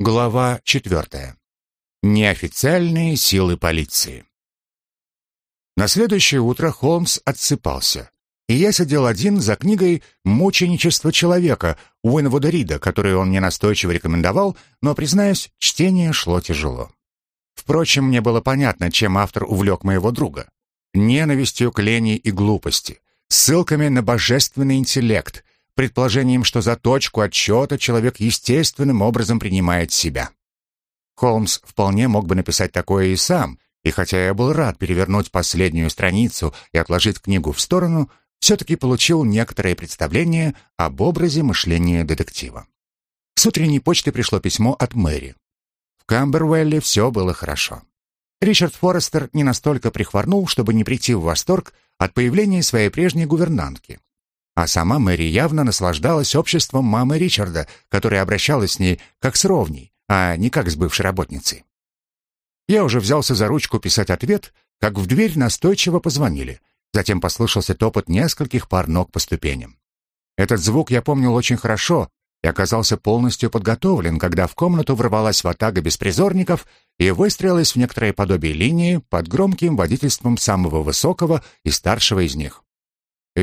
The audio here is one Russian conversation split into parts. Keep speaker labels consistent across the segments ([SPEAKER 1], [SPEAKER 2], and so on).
[SPEAKER 1] Глава четвертая. Неофициальные силы полиции. На следующее утро Холмс отсыпался, и я сидел один за книгой «Мученичество человека» Уинвуда Рида, которую он мне настойчиво рекомендовал, но, признаюсь, чтение шло тяжело. Впрочем, мне было понятно, чем автор увлек моего друга. Ненавистью к лени и глупости, ссылками на божественный интеллект, предположением, что за точку отсчета человек естественным образом принимает себя. Холмс вполне мог бы написать такое и сам, и хотя я был рад перевернуть последнюю страницу и отложить книгу в сторону, все-таки получил некоторое представление об образе мышления детектива. С утренней почты пришло письмо от Мэри. В Камбервелле все было хорошо. Ричард Форестер не настолько прихворнул, чтобы не прийти в восторг от появления своей прежней гувернантки. А сама Мэри явно наслаждалась обществом мамы Ричарда, которая обращалась с ней как с ровней, а не как с бывшей работницей. Я уже взялся за ручку писать ответ, как в дверь настойчиво позвонили. Затем послышался топот нескольких пар ног по ступеням. Этот звук я помнил очень хорошо и оказался полностью подготовлен, когда в комнату ворвалась ватага беспризорников и выстроилась в некоторое подобие линии под громким водительством самого высокого и старшего из них.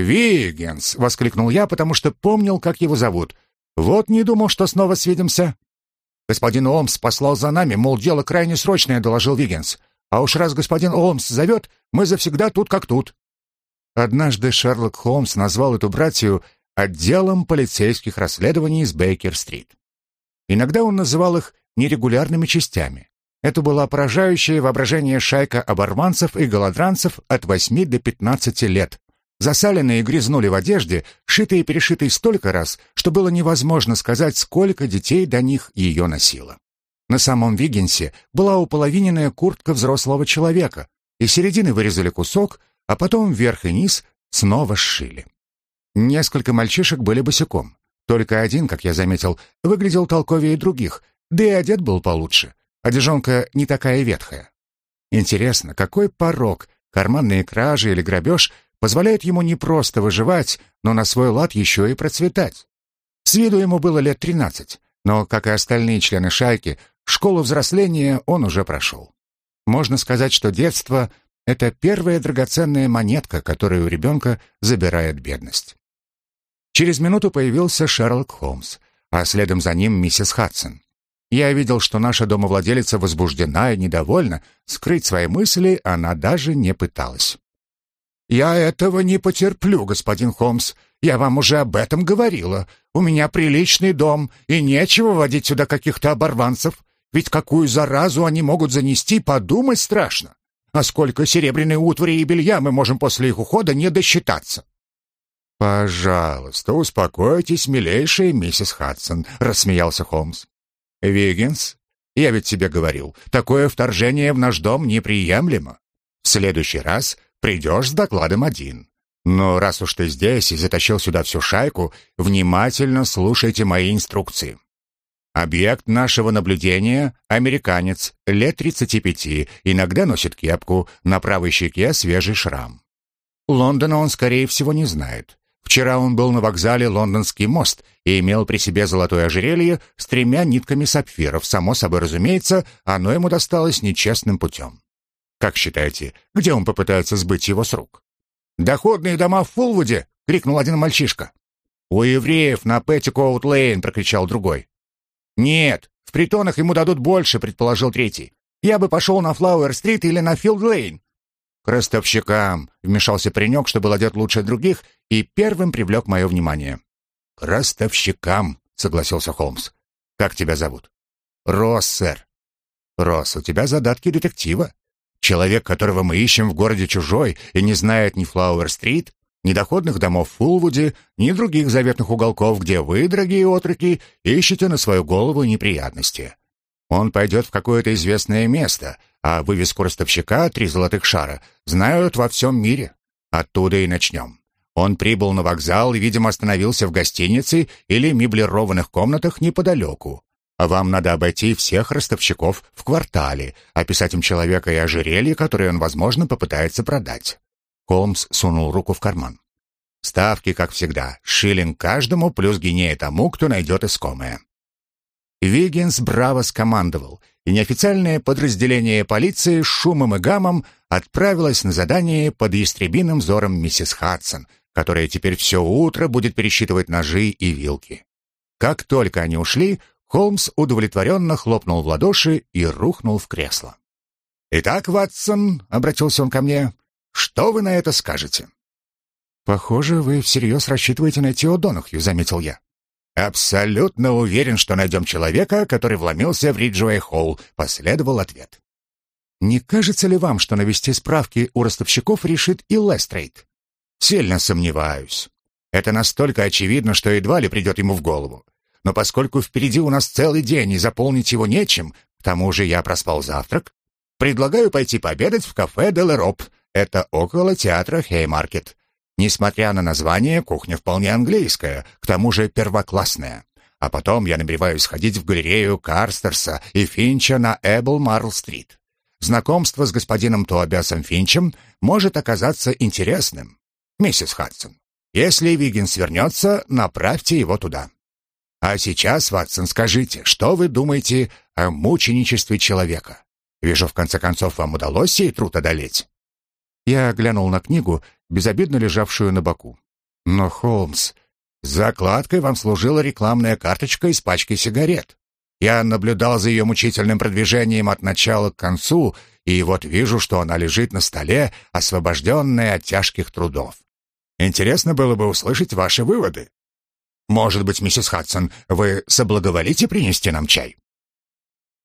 [SPEAKER 1] «Виггинс!» — воскликнул я, потому что помнил, как его зовут. «Вот не думал, что снова свидимся». «Господин Олмс послал за нами, мол, дело крайне срочное», — доложил Виггинс. «А уж раз господин Олмс зовет, мы завсегда тут как тут». Однажды Шерлок Холмс назвал эту братью отделом полицейских расследований с Бейкер-стрит. Иногда он называл их нерегулярными частями. Это была поражающая воображение шайка оборванцев и голодранцев от 8 до 15 лет, Засаленные грязнули в одежде, шитые и перешитые столько раз, что было невозможно сказать, сколько детей до них ее носило. На самом Вигенсе была уполовиненная куртка взрослого человека, и середины вырезали кусок, а потом вверх и низ снова сшили. Несколько мальчишек были босиком. Только один, как я заметил, выглядел толковее других, да и одет был получше. Одежонка не такая ветхая. Интересно, какой порог, карманные кражи или грабеж позволяет ему не просто выживать, но на свой лад еще и процветать. С виду ему было лет 13, но, как и остальные члены шайки, школу взросления он уже прошел. Можно сказать, что детство — это первая драгоценная монетка, которую у ребенка забирает бедность. Через минуту появился Шерлок Холмс, а следом за ним миссис Хадсон. Я видел, что наша домовладелица возбуждена и недовольна, скрыть свои мысли она даже не пыталась. «Я этого не потерплю, господин Холмс. Я вам уже об этом говорила. У меня приличный дом, и нечего водить сюда каких-то оборванцев. Ведь какую заразу они могут занести, подумать страшно. А сколько серебряной утвари и белья мы можем после их ухода не досчитаться?» «Пожалуйста, успокойтесь, милейшая миссис Хадсон», — рассмеялся Холмс. «Виггинс, я ведь тебе говорил, такое вторжение в наш дом неприемлемо. В следующий раз Придешь с докладом один. Но раз уж ты здесь и затащил сюда всю шайку, внимательно слушайте мои инструкции. Объект нашего наблюдения — американец, лет 35, иногда носит кепку, на правой щеке свежий шрам. Лондона он, скорее всего, не знает. Вчера он был на вокзале Лондонский мост и имел при себе золотое ожерелье с тремя нитками сапфиров. Само собой разумеется, оно ему досталось нечестным путем. Как считаете, где он попытается сбыть его с рук? «Доходные дома в Фулвуде!» — крикнул один мальчишка. «У евреев на Петтикоут-Лейн!» — прокричал другой. «Нет, в притонах ему дадут больше», — предположил третий. «Я бы пошел на Флауэр-стрит или на Филд-Лейн». «К ростовщикам!» — вмешался паренек, что был одет лучше других, и первым привлек мое внимание. «К ростовщикам!» — согласился Холмс. «Как тебя зовут?» «Росс, сэр». «Росс, у тебя задатки детектива. Человек, которого мы ищем в городе чужой и не знает ни Флауэр-стрит, ни доходных домов в Фулвуде, ни других заветных уголков, где вы, дорогие отроки, ищете на свою голову неприятности. Он пойдет в какое-то известное место, а вывеску ростовщика «Три золотых шара» знают во всем мире. Оттуда и начнем. Он прибыл на вокзал и, видимо, остановился в гостинице или меблированных комнатах неподалеку. Вам надо обойти всех ростовщиков в квартале, описать им человека и ожерелье, которое он, возможно, попытается продать». Холмс сунул руку в карман. «Ставки, как всегда, шиллинг каждому плюс гинея тому, кто найдет искомое». Виггинс браво скомандовал, и неофициальное подразделение полиции с шумом и гамом отправилось на задание под ястребиным взором миссис Хадсон, которая теперь все утро будет пересчитывать ножи и вилки. Как только они ушли, Холмс удовлетворенно хлопнул в ладоши и рухнул в кресло. «Итак, Ватсон», — обратился он ко мне, — «что вы на это скажете?» «Похоже, вы всерьез рассчитываете найти О'Донахью», — заметил я. «Абсолютно уверен, что найдем человека, который вломился в Риджуэй Холл», — последовал ответ. «Не кажется ли вам, что навести справки у ростовщиков решит и Лестрейд?» «Сильно сомневаюсь. Это настолько очевидно, что едва ли придет ему в голову. Но поскольку впереди у нас целый день и заполнить его нечем, к тому же я проспал завтрак, предлагаю пойти пообедать в кафе «Делероп». Это около театра Хеймаркет. Несмотря на название, кухня вполне английская, к тому же первоклассная. А потом я намереваюсь сходить в галерею Карстерса и Финча на Эбл Марл-стрит. Знакомство с господином Тобиасом Финчем может оказаться интересным. Миссис Хадсон, если Виггинс вернется, направьте его туда. А сейчас, Ватсон, скажите, что вы думаете о мученичестве человека? Вижу, в конце концов, вам удалось сей труд одолеть. Я глянул на книгу, безобидно лежавшую на боку. Но, Холмс, закладкой вам служила рекламная карточка из пачки сигарет. Я наблюдал за ее мучительным продвижением от начала к концу, и вот вижу, что она лежит на столе, освобожденная от тяжких трудов. Интересно было бы услышать ваши выводы. Может быть, миссис Хадсон, вы соблаговолите принести нам чай?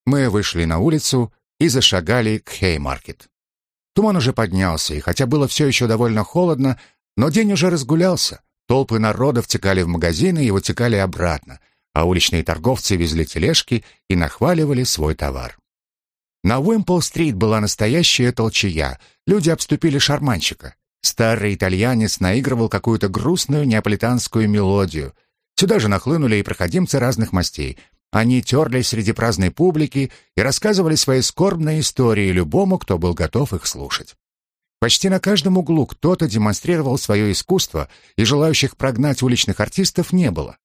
[SPEAKER 1] Мы вышли на улицу и зашагали к Хеймаркет. Туман уже поднялся, и хотя было все еще довольно холодно, но день уже разгулялся. Толпы народа втекали в магазины и вытекали обратно, а уличные торговцы везли тележки и нахваливали свой товар. На Уимпл-стрит была настоящая толчая. Люди обступили шарманщика. Старый итальянец наигрывал какую-то грустную неаполитанскую мелодию. Сюда же нахлынули и проходимцы разных мастей. Они терлись среди праздной публики и рассказывали свои скорбные истории любому, кто был готов их слушать. Почти на каждом углу кто-то демонстрировал свое искусство, и желающих прогнать уличных артистов не было.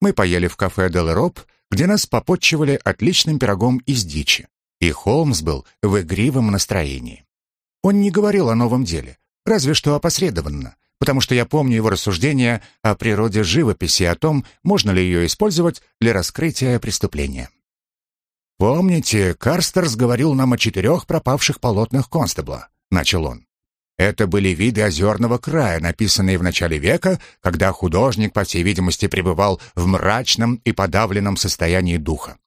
[SPEAKER 1] Мы поели в кафе «Делероп», где нас попотчевали отличным пирогом из дичи, и Холмс был в игривом настроении. Он не говорил о новом деле, разве что опосредованно, потому что я помню его рассуждения о природе живописи и о том, можно ли ее использовать для раскрытия преступления. «Помните, Карстерс говорил нам о четырех пропавших полотнах Констебла», — начал он. Это были виды озерного края, написанные в начале века, когда художник, по всей видимости, пребывал в мрачном и подавленном состоянии духа.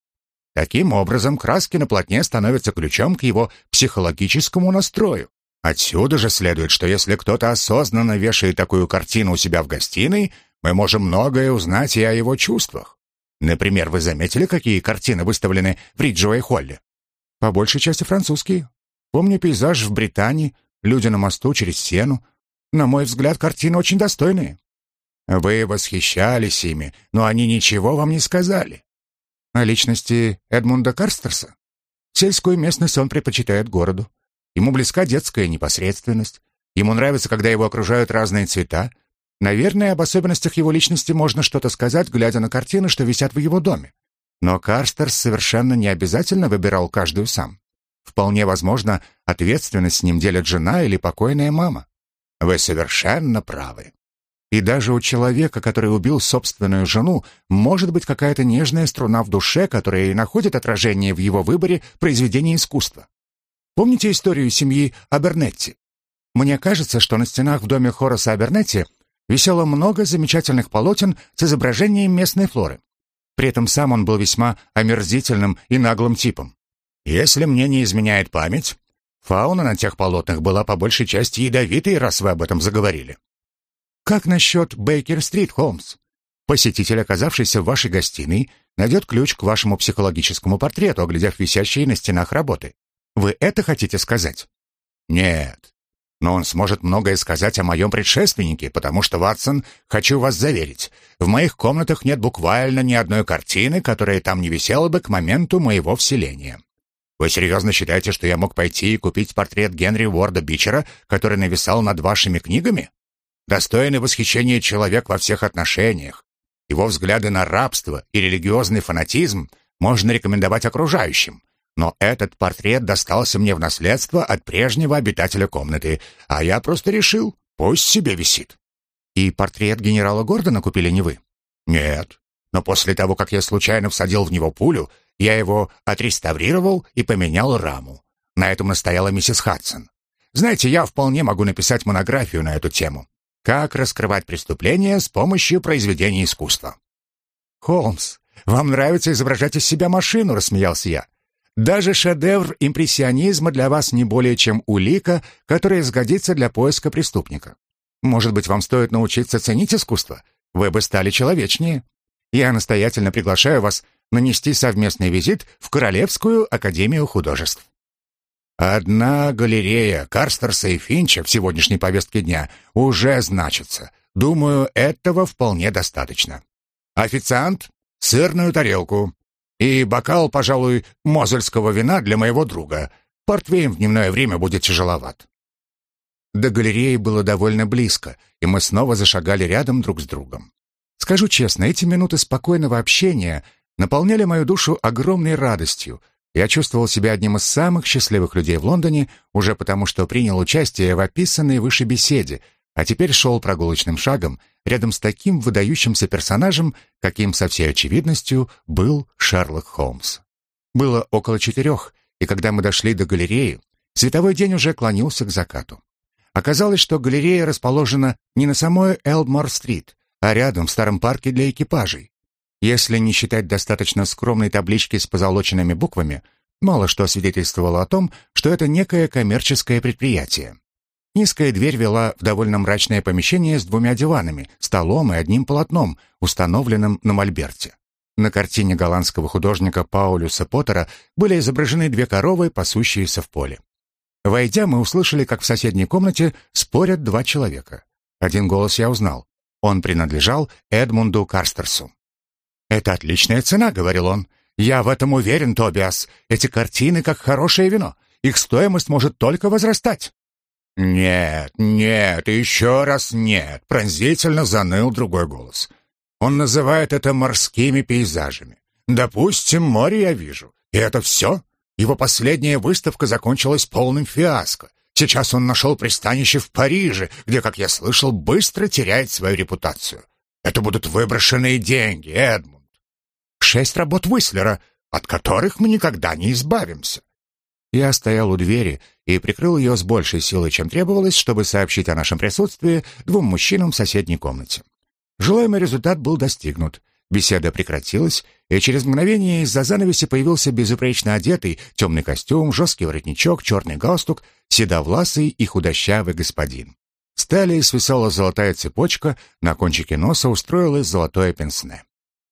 [SPEAKER 1] Таким образом, краски на полотне становятся ключом к его психологическому настрою. Отсюда же следует, что если кто-то осознанно вешает такую картину у себя в гостиной, мы можем многое узнать и о его чувствах. Например, вы заметили, какие картины выставлены в Риджуэй Холле? По большей части французские. Помню пейзаж в Британии, люди на мосту через Сену. На мой взгляд, картины очень достойные. Вы восхищались ими, но они ничего вам не сказали. О личности Эдмунда Карстерса? Сельскую местность он предпочитает городу. Ему близка детская непосредственность. Ему нравится, когда его окружают разные цвета. Наверное, об особенностях его личности можно что-то сказать, глядя на картины, что висят в его доме. Но Карстерс совершенно не обязательно выбирал каждую сам. Вполне возможно, ответственность с ним делят жена или покойная мама. Вы совершенно правы. И даже у человека, который убил собственную жену, может быть какая-то нежная струна в душе, которая и находит отражение в его выборе произведения искусства. Помните историю семьи Абернетти? Мне кажется, что на стенах в доме Хораса Абернетти висело много замечательных полотен с изображением местной флоры. При этом сам он был весьма омерзительным и наглым типом. Если мне не изменяет память, фауна на тех полотнах была по большей части ядовитой, раз вы об этом заговорили. Как насчет Бейкер-стрит, Холмс? Посетитель, оказавшийся в вашей гостиной, найдет ключ к вашему психологическому портрету, оглядев висящие на стенах работы. Вы это хотите сказать? Нет. Но он сможет многое сказать о моем предшественнике, потому что, Ватсон, хочу вас заверить, в моих комнатах нет буквально ни одной картины, которая там не висела бы к моменту моего вселения. Вы серьезно считаете, что я мог пойти и купить портрет Генри Уорда Бичера, который нависал над вашими книгами? Достойный восхищения человек во всех отношениях. Его взгляды на рабство и религиозный фанатизм можно рекомендовать окружающим. Но этот портрет достался мне в наследство от прежнего обитателя комнаты, а я просто решил, пусть себе висит.
[SPEAKER 2] И портрет генерала Гордона купили не вы?
[SPEAKER 1] Нет. Но после того, как я случайно всадил в него пулю, я его отреставрировал и поменял раму. На этом настояла миссис Хадсон. Знаете, я вполне могу написать монографию на эту тему. Как раскрывать преступления с помощью произведений искусства.
[SPEAKER 2] Холмс, вам нравится изображать из себя машину, рассмеялся я. Даже шедевр импрессионизма для вас не более чем улика, которая сгодится для поиска преступника. Может быть, вам стоит научиться ценить искусство? Вы бы стали человечнее. Я настоятельно приглашаю вас нанести совместный визит в Королевскую академию художеств.
[SPEAKER 1] Одна галерея Карстерса и Финча в сегодняшней повестке дня уже значится. Думаю, этого вполне достаточно. Официант, сырную тарелку. И бокал, пожалуй, мозельского вина для моего друга. Портвейн в дневное время будет тяжеловат.
[SPEAKER 2] До галереи было довольно близко, и мы снова зашагали рядом друг с другом. Скажу честно, эти минуты спокойного общения наполняли мою душу огромной радостью. Я чувствовал себя одним из самых счастливых людей в Лондоне уже потому, что принял участие в описанной выше беседе, а теперь шел прогулочным шагом рядом с таким выдающимся персонажем, каким со всей очевидностью был Шерлок Холмс. Было около четырех, и когда мы дошли до галереи, световой день уже клонился к закату. Оказалось, что галерея расположена не на самой Элдмор-стрит, а рядом в старом парке для экипажей. Если не считать достаточно скромной таблички с позолоченными буквами, мало что свидетельствовало о том, что это некое коммерческое предприятие. Низкая дверь вела в довольно мрачное помещение с двумя диванами, столом и одним полотном, установленным на мольберте. На картине голландского художника Паулюса Поттера были изображены две коровы, пасущиеся в поле. Войдя, мы услышали, как в соседней комнате спорят два человека. Один голос я узнал. Он принадлежал Эдмунду Карстерсу. «Это отличная цена», — говорил он. «Я в этом уверен, Тобиас. Эти картины как хорошее вино. Их стоимость может только возрастать».
[SPEAKER 1] «Нет, нет, еще раз нет», — пронзительно заныл другой голос. «Он называет это морскими пейзажами. Допустим, море я вижу. И это все? Его последняя выставка закончилась полным фиаско. Сейчас он нашел пристанище в Париже, где, как я слышал, быстро теряет свою репутацию. Это будут выброшенные деньги, Эдмунд. Шесть работ Выслера, от которых мы никогда не избавимся.
[SPEAKER 2] Я стоял у двери и прикрыл ее с большей силой, чем требовалось, чтобы сообщить о нашем присутствии двум мужчинам в соседней комнате. Желаемый результат был достигнут. Беседа прекратилась, и через мгновение из-за занавеси появился безупречно одетый, темный костюм, жесткий воротничок, черный галстук, седовласый и худощавый господин. С талии свисала золотая цепочка, на кончике носа устроилось золотое пенсне.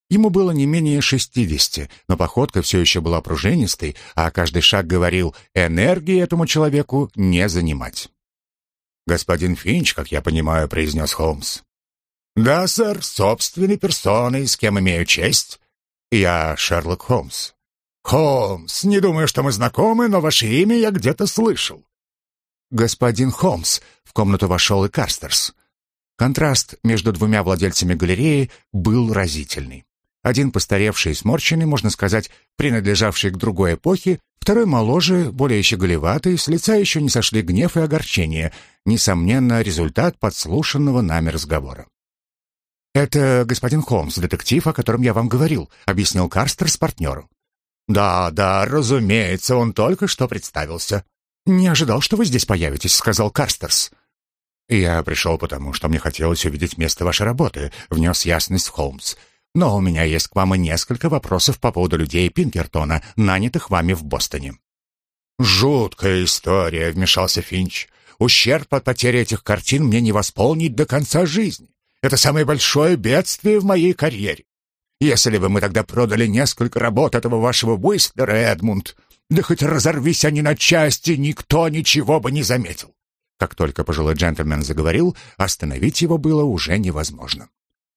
[SPEAKER 2] Ему было не менее шестидесяти, но походка все еще была пружинистой, а каждый шаг говорил, энергии этому человеку не занимать.
[SPEAKER 1] «Господин Финч, как я понимаю», — произнес Холмс. «Да, сэр, собственной персоной, с кем имею честь. Я Шерлок Холмс». «Холмс, не думаю, что мы знакомы, но ваше имя я где-то слышал».
[SPEAKER 2] «Господин Холмс», — в комнату вошел и Карстерс. Контраст между двумя владельцами галереи был разительный. Один постаревший и сморщенный, можно сказать, принадлежавший к другой эпохе, второй моложе, более щеголеватый, с лица еще не сошли гнев и огорчение, несомненно, результат подслушанного нами разговора. «Это господин Холмс, детектив, о котором я вам говорил», — объяснил Карстер с партнером.
[SPEAKER 1] «Да, да, разумеется, он только что представился».
[SPEAKER 2] «Не ожидал, что вы здесь появитесь», — сказал Карстерс.
[SPEAKER 1] «Я пришел потому, что мне хотелось увидеть место вашей работы», — внес ясность Холмс. Но у меня есть к вам и несколько вопросов по поводу людей Пинкертона, нанятых вами в Бостоне». «Жуткая история», — вмешался Финч. «Ущерб от потери этих картин мне не восполнить до конца жизни. Это самое большое бедствие в моей карьере. Если бы мы тогда продали несколько работ этого вашего Уистлера, Эдмунд, да хоть разорвись они на части, никто ничего бы не заметил». Как только пожилой джентльмен заговорил, остановить его было уже невозможно.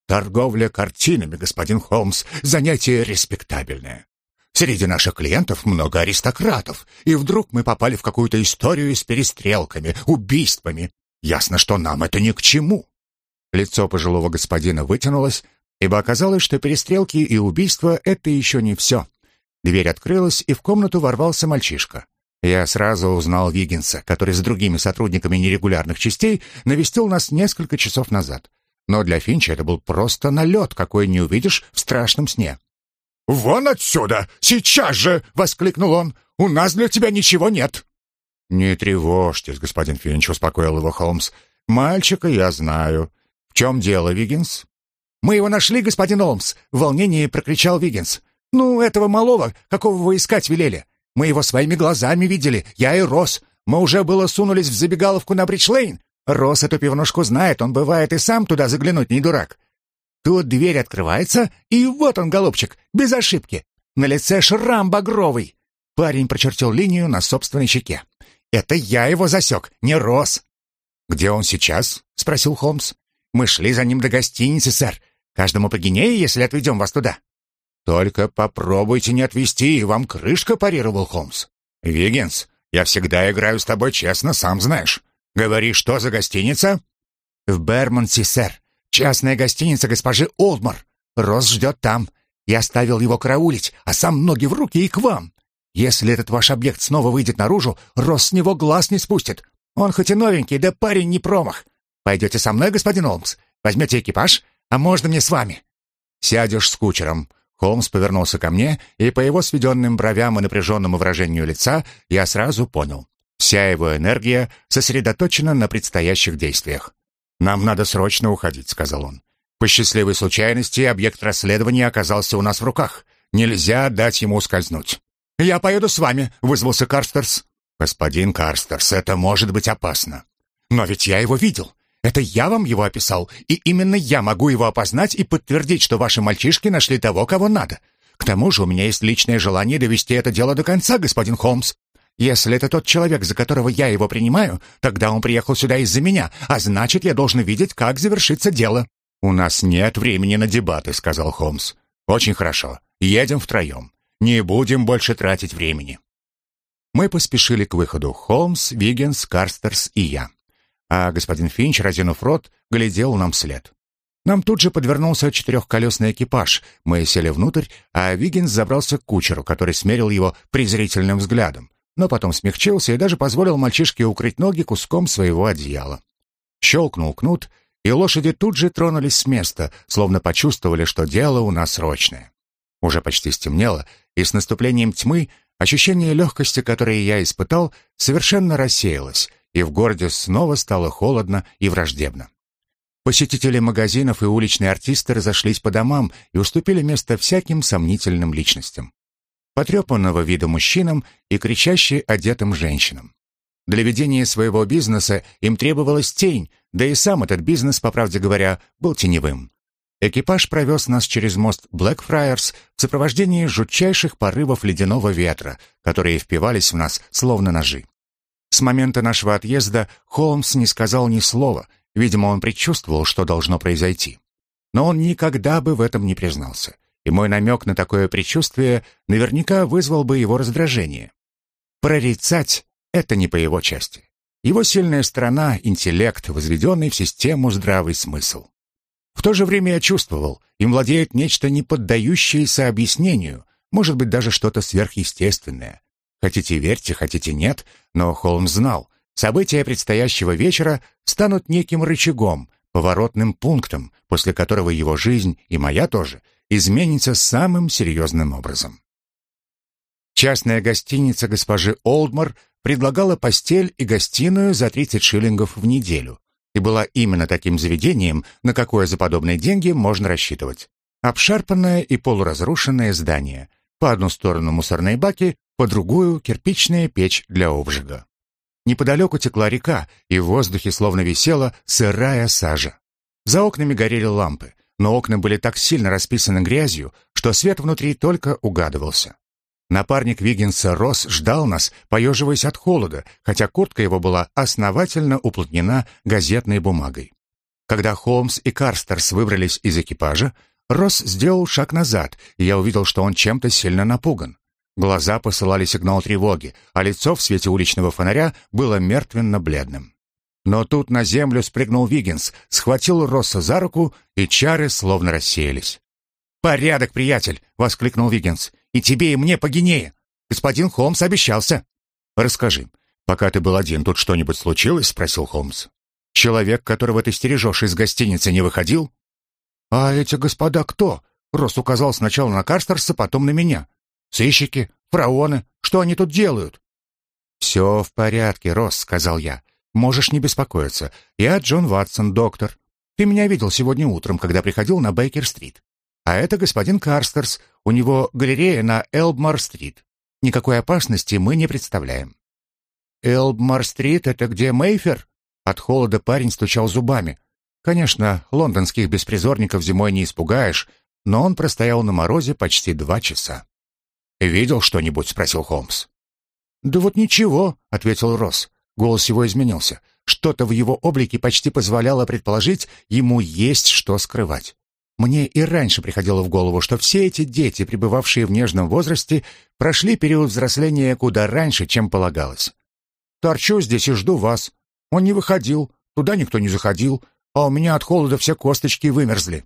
[SPEAKER 1] Торговля картинами, господин Холмс, занятие респектабельное. Среди наших клиентов много аристократов, и вдруг мы попали в какую-то историю с перестрелками, убийствами. Ясно, что нам это ни к чему. Лицо пожилого господина вытянулось, ибо оказалось, что перестрелки и убийства — это еще не все. Дверь открылась, и в комнату ворвался мальчишка. Я сразу узнал Вигинса, который с другими сотрудниками нерегулярных частей навестил нас несколько часов назад. Но для Финча это был просто налет, какой не увидишь в страшном сне.
[SPEAKER 2] «Вон отсюда! Сейчас же!» — воскликнул он. «У нас для тебя ничего нет!»
[SPEAKER 1] «Не тревожьтесь, господин Финч», — успокоил его Холмс. «Мальчика я знаю. В чем дело, Виггинс?»
[SPEAKER 2] «Мы его нашли, господин Холмс!» — в волнении прокричал Виггинс. «Ну, этого малого, какого вы искать велели. Мы его своими глазами видели, я и Рос. Мы уже было сунулись в забегаловку на Бричлейн. Рос эту пивнушку знает, он бывает и сам туда заглянуть не дурак. Тут дверь открывается, и вот он, голубчик, без ошибки. На лице шрам багровый. Парень прочертил линию на собственной щеке. Это я его засек, не Рос.
[SPEAKER 1] «Где он сейчас?» — спросил Холмс.
[SPEAKER 2] «Мы шли за ним до гостиницы, сэр. Каждому по гинее, если отведем вас туда».
[SPEAKER 1] «Только попробуйте не отвезти, вам крышка», — парировал Холмс. «Виггинс, я всегда играю с тобой честно, сам знаешь. Говори, что за гостиница?»
[SPEAKER 2] «В Бермонсе, сэр. Частная гостиница госпожи Олдмор. Рос ждет там. Я оставил его караулить, а сам ноги в руки и к вам. Если этот ваш объект снова выйдет наружу, Рос с него глаз не спустит. Он хоть и новенький, да парень не промах. Пойдете со мной, господин Олмс? Возьмете экипаж? А можно мне с вами?»
[SPEAKER 1] «Сядешь с кучером». Холмс повернулся ко мне, и по его сведенным бровям и напряженному выражению лица я сразу понял. Вся его энергия сосредоточена на предстоящих действиях. «Нам надо срочно уходить», — сказал он. «По счастливой случайности объект расследования оказался у нас в руках. Нельзя дать ему ускользнуть».
[SPEAKER 2] «Я поеду с вами», — вызвался Карстерс.
[SPEAKER 1] «Господин Карстерс, это может быть опасно».
[SPEAKER 2] «Но ведь я его видел. Это я вам его описал, и именно я могу его опознать и подтвердить, что ваши мальчишки нашли того, кого надо. К тому же у меня есть личное желание довести это дело до конца, господин Холмс. Если это тот человек, за которого я его принимаю, тогда он приехал сюда из-за меня, а значит, я должен видеть, как завершится дело».
[SPEAKER 1] «У нас нет времени на дебаты», — сказал Холмс. «Очень хорошо. Едем втроем. Не будем больше тратить времени». Мы поспешили к выходу. Холмс, Виггинс, Карстерс и я. А господин Финч, разинув рот, глядел нам вслед. Нам тут же подвернулся четырехколесный экипаж. Мы сели внутрь, а Виггинс забрался к кучеру, который смерил его презрительным взглядом, но потом смягчился и даже позволил мальчишке укрыть ноги куском своего одеяла. Щелкнул кнут, и лошади тут же тронулись с места, словно почувствовали, что дело у нас срочное. Уже почти стемнело, и с наступлением тьмы ощущение легкости, которое я испытал, совершенно рассеялось, и в городе снова стало холодно и враждебно. Посетители магазинов и уличные артисты разошлись по домам и уступили место всяким сомнительным личностям. Потрепанного вида мужчинам и кричаще одетым женщинам. Для ведения своего бизнеса им требовалась тень, да и сам этот бизнес, по правде говоря, был теневым. Экипаж провез нас через мост Блэкфрайерс в сопровождении жутчайших порывов ледяного ветра, которые впивались в нас словно ножи. С момента нашего отъезда Холмс не сказал ни слова, видимо, он предчувствовал, что должно произойти. Но он никогда бы в этом не признался, и мой намек на такое предчувствие наверняка вызвал бы его раздражение. Прорицать — это не по его части. Его сильная сторона — интеллект, возведенный в систему здравый смысл. В то же время я чувствовал, им владеет нечто не поддающееся объяснению, может быть, даже что-то сверхъестественное. Хотите верьте, хотите нет, но Холмс знал, события предстоящего вечера станут неким рычагом, поворотным пунктом, после которого его жизнь, и моя тоже, изменится самым серьезным образом. Частная гостиница госпожи Олдмор предлагала постель и гостиную за 30 шиллингов в неделю и была именно таким заведением, на какое за подобные деньги можно рассчитывать. Обшарпанное и полуразрушенное здание. По одну сторону мусорные баки, по другую — кирпичная печь для обжига. Неподалеку текла река, и в воздухе словно висела сырая сажа. За окнами горели лампы, но окна были так сильно расписаны грязью, что свет внутри только угадывался. Напарник Виггинса Росс ждал нас, поеживаясь от холода, хотя куртка его была основательно уплотнена газетной бумагой. Когда Холмс и Карстерс выбрались из экипажа, Росс сделал шаг назад, и я увидел, что он чем-то сильно напуган. Глаза посылали сигнал тревоги, а лицо в свете уличного фонаря было мертвенно-бледным. Но тут на землю спрыгнул Виггинс, схватил Росса за руку, и чары словно рассеялись. «Порядок, приятель!» — воскликнул Виггинс.
[SPEAKER 2] И тебе, и мне по гинее. Господин Холмс обещался».
[SPEAKER 1] «Расскажи, пока ты был один, тут что-нибудь случилось?» — спросил Холмс. «Человек, которого ты стережешь из гостиницы, не выходил?»
[SPEAKER 2] «А эти господа кто?» Рос указал сначала на Карстерса, потом на меня. «Сыщики, фараоны, что они тут делают?»
[SPEAKER 1] «Все в порядке, Рос», — сказал я. «Можешь не беспокоиться. Я Джон Ватсон, доктор. Ты меня видел сегодня утром, когда приходил на Бейкер-стрит. А это господин Карстерс. У него галерея на Элбмар-стрит. Никакой опасности мы не представляем».
[SPEAKER 2] «Элбмар-стрит — это где Мейфер?» От холода парень стучал зубами. Конечно, лондонских беспризорников зимой не испугаешь, но он простоял на морозе почти два часа.
[SPEAKER 1] «Видел что-нибудь?» — спросил Холмс.
[SPEAKER 2] «Да вот ничего», — ответил Росс. Голос его изменился. Что-то в его облике почти позволяло предположить, ему есть что скрывать. Мне и раньше приходило в голову, что все эти дети, пребывавшие в нежном возрасте, прошли период взросления куда раньше, чем полагалось. «Торчу здесь и жду вас. Он не выходил, туда никто не заходил, а у меня от холода все косточки вымерзли».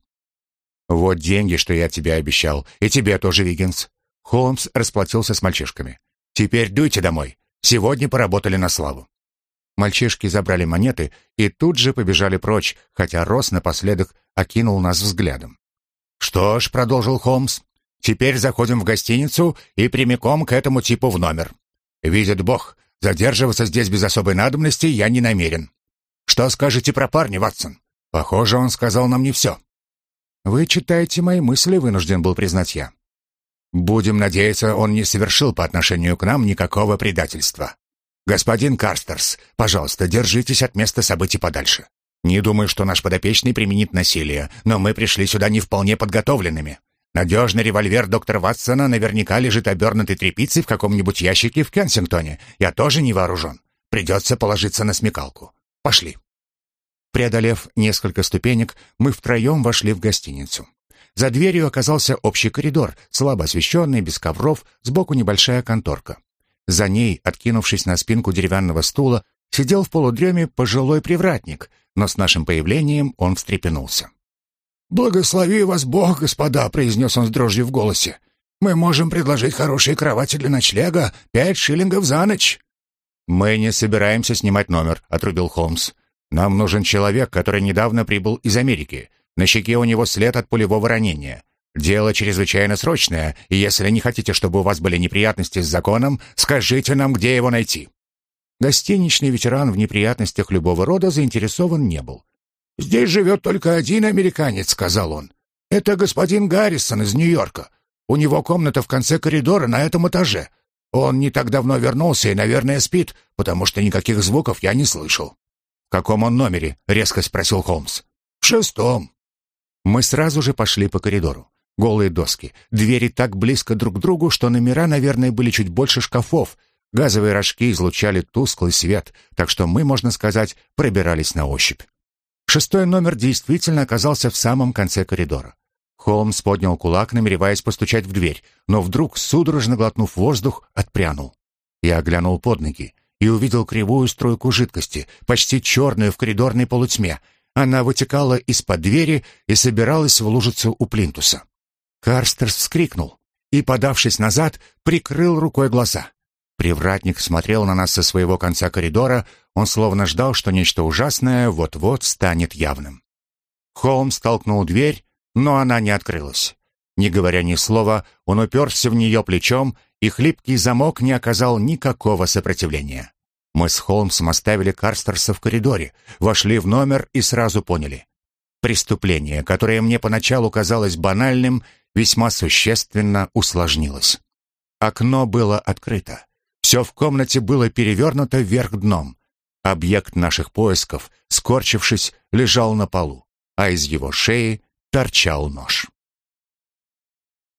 [SPEAKER 1] «Вот деньги, что я тебе обещал, и тебе тоже, Виггинс». Холмс расплатился с мальчишками. «Теперь дуйте домой. Сегодня поработали на славу». Мальчишки забрали монеты и тут же побежали прочь, хотя Росс напоследок окинул нас взглядом. «Что ж», — продолжил Холмс, — «теперь заходим в гостиницу и прямиком к этому типу в номер. Видит Бог, задерживаться здесь без особой надобности я не намерен. Что скажете про парня, Ватсон? Похоже, он сказал нам не все».
[SPEAKER 2] «Вы читаете мои мысли», — вынужден был признать я.
[SPEAKER 1] «Будем надеяться, он не совершил по отношению к нам никакого предательства. Господин Карстерс, пожалуйста, держитесь от места событий подальше. Не думаю, что наш подопечный применит насилие, но мы пришли сюда не вполне подготовленными. Надежный револьвер доктора Ватсона наверняка лежит обернутый тряпицей в каком-нибудь ящике в Кенсингтоне. Я тоже не вооружен. Придется положиться на смекалку. Пошли». Преодолев несколько ступенек, мы втроем вошли в гостиницу. За дверью оказался общий коридор, слабо освещенный, без ковров, сбоку небольшая конторка. За ней, откинувшись на спинку деревянного стула, сидел в полудреме пожилой привратник, но с нашим появлением он встрепенулся.
[SPEAKER 2] «Благослови вас Бог, господа!» — произнес он с дрожью в голосе. «Мы можем предложить хорошие кровати для ночлега, пять шиллингов за ночь».
[SPEAKER 1] «Мы не собираемся снимать номер», — отрубил Холмс. Нам нужен человек, который недавно прибыл из Америки. На щеке у него след от пулевого ранения. Дело чрезвычайно срочное, и если не хотите, чтобы у вас были неприятности с законом, скажите нам, где его найти».
[SPEAKER 2] Гостиничный ветеран в неприятностях любого рода заинтересован не был. «Здесь живет только один американец», — сказал он. «Это господин Гаррисон из Нью-Йорка. У него комната в конце коридора на этом этаже. Он не так давно вернулся и, наверное, спит, потому что никаких звуков я не слышал»
[SPEAKER 1] каком он номере?» — резко спросил Холмс.
[SPEAKER 2] «В шестом».
[SPEAKER 1] Мы сразу же пошли по коридору. Голые доски, двери так близко друг к другу, что номера, наверное, были чуть больше шкафов. Газовые рожки излучали тусклый свет, так что мы, можно сказать, пробирались на ощупь. Шестой номер действительно оказался в самом конце коридора. Холмс поднял кулак, намереваясь постучать в дверь, но вдруг, судорожно глотнув воздух, отпрянул. Я оглянул под ноги и увидел кривую струйку жидкости, почти черную в коридорной полутьме. Она вытекала из-под двери и собиралась в лужицу у плинтуса. Карстерс вскрикнул и, подавшись назад, прикрыл рукой глаза. Привратник смотрел на нас со своего конца коридора, он словно ждал, что нечто ужасное вот-вот станет явным. Холмс толкнул дверь, но она не открылась. Не говоря ни слова, он уперся в нее плечом и хлипкий замок не оказал никакого сопротивления. Мы с Холмсом оставили Карстерса в коридоре, вошли в номер и сразу поняли. Преступление, которое мне поначалу казалось банальным, весьма существенно усложнилось. Окно было открыто. Все в комнате было перевернуто вверх дном. Объект наших поисков, скорчившись, лежал на полу, а из его шеи торчал нож.